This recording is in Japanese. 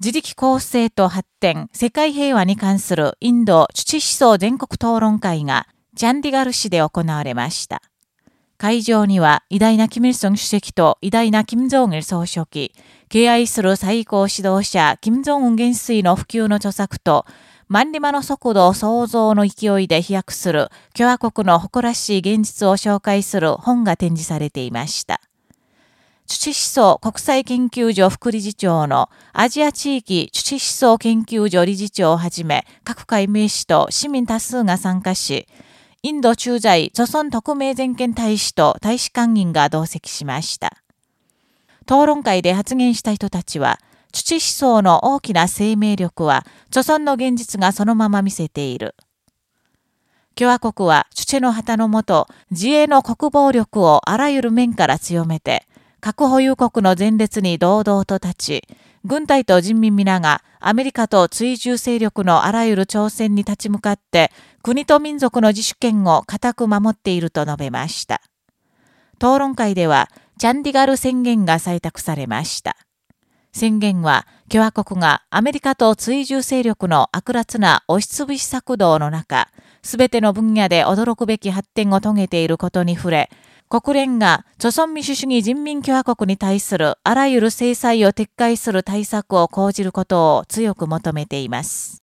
自力構成と発展、世界平和に関するインド土思想全国討論会がチャンディガル市で行われました。会場には偉大なキム・イルソン主席と偉大なキム・ジョン・イル総書記、敬愛する最高指導者、キム・ジョン・ウン元帥の普及の著作と、万里馬の速度創造の勢いで飛躍する共和国の誇らしい現実を紹介する本が展示されていました。土思想国際研究所副理事長のアジア地域土思想研究所理事長をはじめ各界名士と市民多数が参加し、インド駐在著村特命全権大使と大使館員が同席しました。討論会で発言した人たちは、土思想の大きな生命力は、著村の現実がそのまま見せている。共和国は、土の旗のもと、自衛の国防力をあらゆる面から強めて、核保有国の前列に堂々と立ち、軍隊と人民皆がアメリカと追従勢力のあらゆる挑戦に立ち向かって、国と民族の自主権を固く守っていると述べました。討論会では、チャンディガル宣言が採択されました。宣言は、共和国がアメリカと追従勢力の悪辣な押しつぶし策動の中、すべての分野で驚くべき発展を遂げていることに触れ、国連が、著存民主主義人民共和国に対するあらゆる制裁を撤回する対策を講じることを強く求めています。